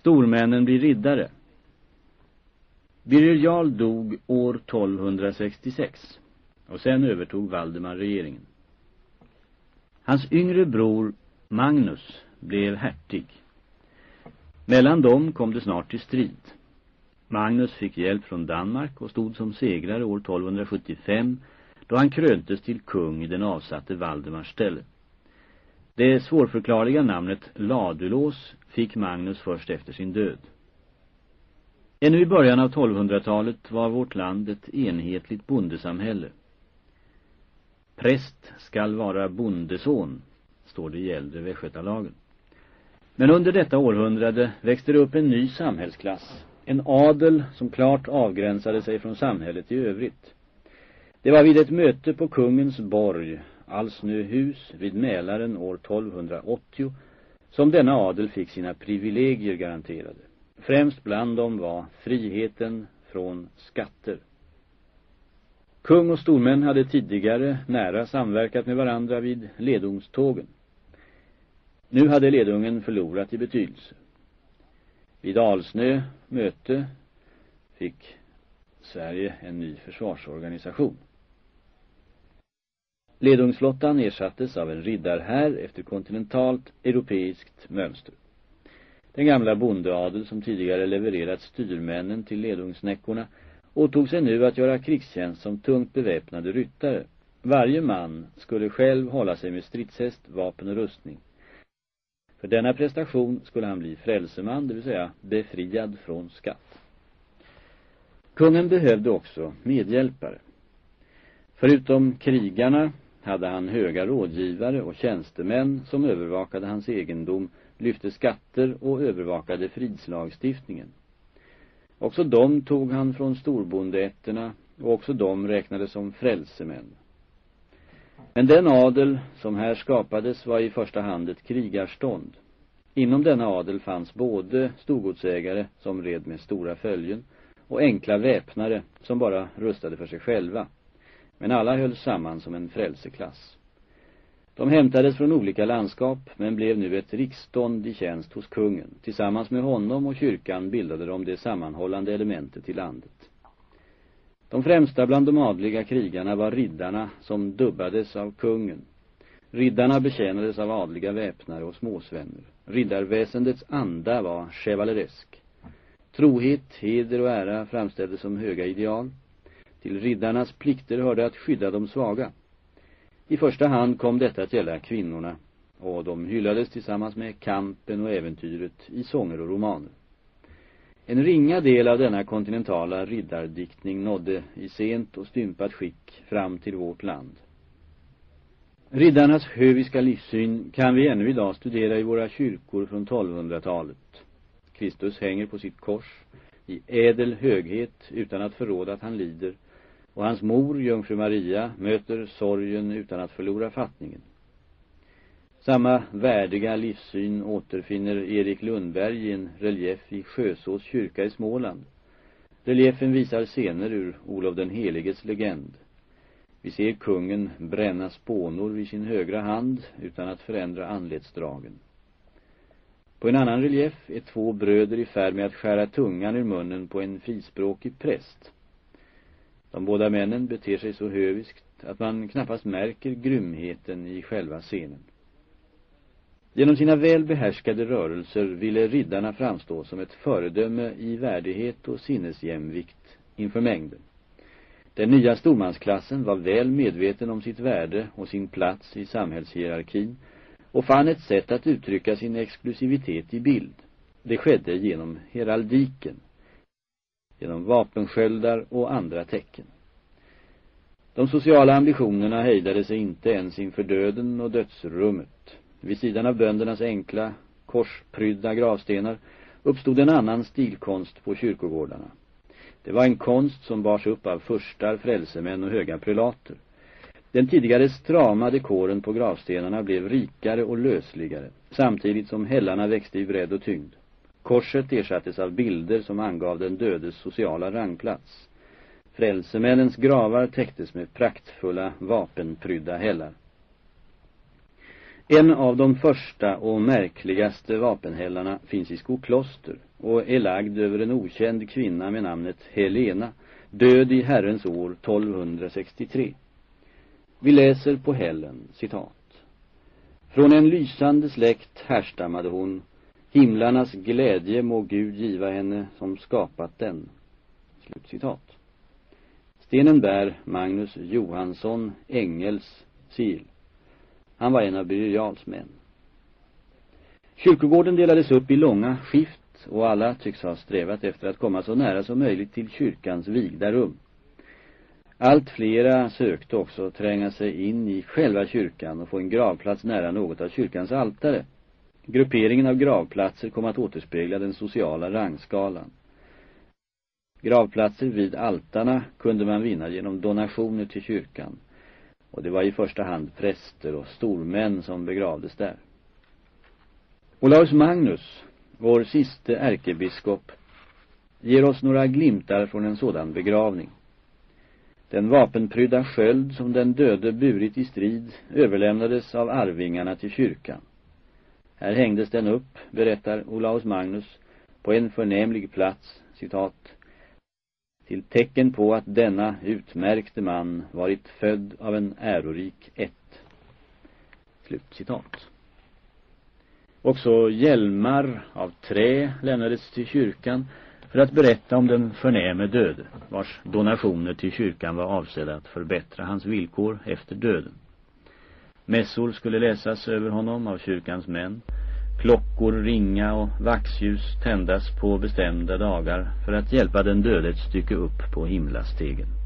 Stormännen blir riddare. Birger Jarl dog år 1266 och sen övertog Valdemar regeringen. Hans yngre bror Magnus blev hertig. Mellan dem kom det snart till strid. Magnus fick hjälp från Danmark och stod som segrare år 1275 då han kröntes till kung i den avsatte Valdemars ställe. Det svårförklarliga namnet Ladulås fick Magnus först efter sin död. Ännu i början av 1200-talet var vårt land ett enhetligt bondesamhälle. Präst skall vara bondeson, står det i äldre västgötalagen. Men under detta århundrade växte det upp en ny samhällsklass, en adel som klart avgränsade sig från samhället i övrigt. Det var vid ett möte på kungens borg, Alsnöhus, vid Mälaren år 1280, som denna adel fick sina privilegier garanterade. Främst bland dem var friheten från skatter. Kung och stormän hade tidigare nära samverkat med varandra vid ledungstågen. Nu hade ledungen förlorat i betydelse. Vid Alsnö möte fick Sverige en ny försvarsorganisation. Ledungsflottan ersattes av en riddarhär efter kontinentalt europeiskt mönster. Den gamla bondeadel som tidigare levererat styrmännen till ledungsnäckorna åtog sig nu att göra krigstjänst som tungt beväpnade ryttare. Varje man skulle själv hålla sig med stridshäst, vapen och rustning. För denna prestation skulle han bli frälseman, det vill säga befriad från skatt. Kungen behövde också medhjälpare. Förutom krigarna hade han höga rådgivare och tjänstemän som övervakade hans egendom, lyfte skatter och övervakade fridslagstiftningen. Också de tog han från storbondeätterna och också de räknades som frälsemän. Men den adel som här skapades var i första hand ett krigarstånd. Inom denna adel fanns både storgodsägare som red med stora följen och enkla väpnare som bara rustade för sig själva. Men alla höll samman som en frälseklass. De hämtades från olika landskap men blev nu ett riksstånd i tjänst hos kungen. Tillsammans med honom och kyrkan bildade de det sammanhållande elementet i landet. De främsta bland de adliga krigarna var riddarna som dubbades av kungen. Riddarna betjänades av adliga väpnare och småsvänner. Riddarväsendets anda var chevaleresk. Trohet, heder och ära framställdes som höga ideal. Till riddarnas plikter hörde att skydda de svaga. I första hand kom detta att gälla kvinnorna och de hyllades tillsammans med kampen och äventyret i sånger och romaner. En ringa del av denna kontinentala riddardiktning nådde i sent och stympat skick fram till vårt land. Riddarnas höviska livssyn kan vi ännu idag studera i våra kyrkor från 1200-talet. Kristus hänger på sitt kors i ädel höghet utan att förråda att han lider och hans mor, jungfru Maria, möter sorgen utan att förlora fattningen. Samma värdiga livssyn återfinner Erik Lundberg i en relief i Sjösås kyrka i Småland. Reliefen visar scener ur Olof den heliges legend. Vi ser kungen bränna spånor vid sin högra hand utan att förändra anletsdragen. På en annan relief är två bröder i färd med att skära tungan ur munnen på en frispråkig präst. De båda männen beter sig så höviskt att man knappast märker grymheten i själva scenen. Genom sina väl behärskade rörelser ville riddarna framstå som ett föredöme i värdighet och sinnesjämvikt inför mängden. Den nya stormansklassen var väl medveten om sitt värde och sin plats i samhällshierarkin och fann ett sätt att uttrycka sin exklusivitet i bild. Det skedde genom heraldiken, genom vapensköldar och andra tecken. De sociala ambitionerna hejdade sig inte ens inför döden och dödsrummet. Vid sidan av böndernas enkla, korsprydda gravstenar uppstod en annan stilkonst på kyrkogårdarna. Det var en konst som bars upp av förstar, frälsemän och höga prelater. Den tidigare strama dekoren på gravstenarna blev rikare och lösligare, samtidigt som hällarna växte i bredd och tyngd. Korset ersattes av bilder som angav den dödes sociala rangplats. Frälsemännens gravar täcktes med praktfulla vapenprydda hällar. En av de första och märkligaste vapenhällarna finns i Skokloster och är lagd över en okänd kvinna med namnet Helena, död i Herrens år 1263. Vi läser på hällen, citat. Från en lysande släkt härstammade hon, himlarnas glädje må Gud giva henne som skapat den. Slutcitat. Stenen bär Magnus Johansson Engels sil. Han var en av Birger Jarls män. Kyrkogården delades upp i långa skift och alla tycks ha strävat efter att komma så nära som möjligt till kyrkans vigda rum. Allt flera sökte också tränga sig in i själva kyrkan och få en gravplats nära något av kyrkans altare. Grupperingen av gravplatser kom att återspegla den sociala rangskalan. Gravplatser vid altarna kunde man vinna genom donationer till kyrkan och det var i första hand präster och stormän som begravdes där. Olaus Magnus, vår siste ärkebiskop, ger oss några glimtar från en sådan begravning. Den vapenprydda sköld som den döde burit i strid överlämnades av arvingarna till kyrkan. Här hängdes den upp, berättar Olaus Magnus, på en förnämlig plats, citat, till tecken på att denna utmärkte man varit född av en ärorik ett. Slut citat. Också hjälmar av trä lämnades till kyrkan för att berätta om den förnäme döde, vars donationer till kyrkan var avsedda att förbättra hans villkor efter döden. Mässor skulle läsas över honom av kyrkans män klockor ringa och vaxljus tändas på bestämda dagar för att hjälpa den döde ett stycke upp på himlastegen.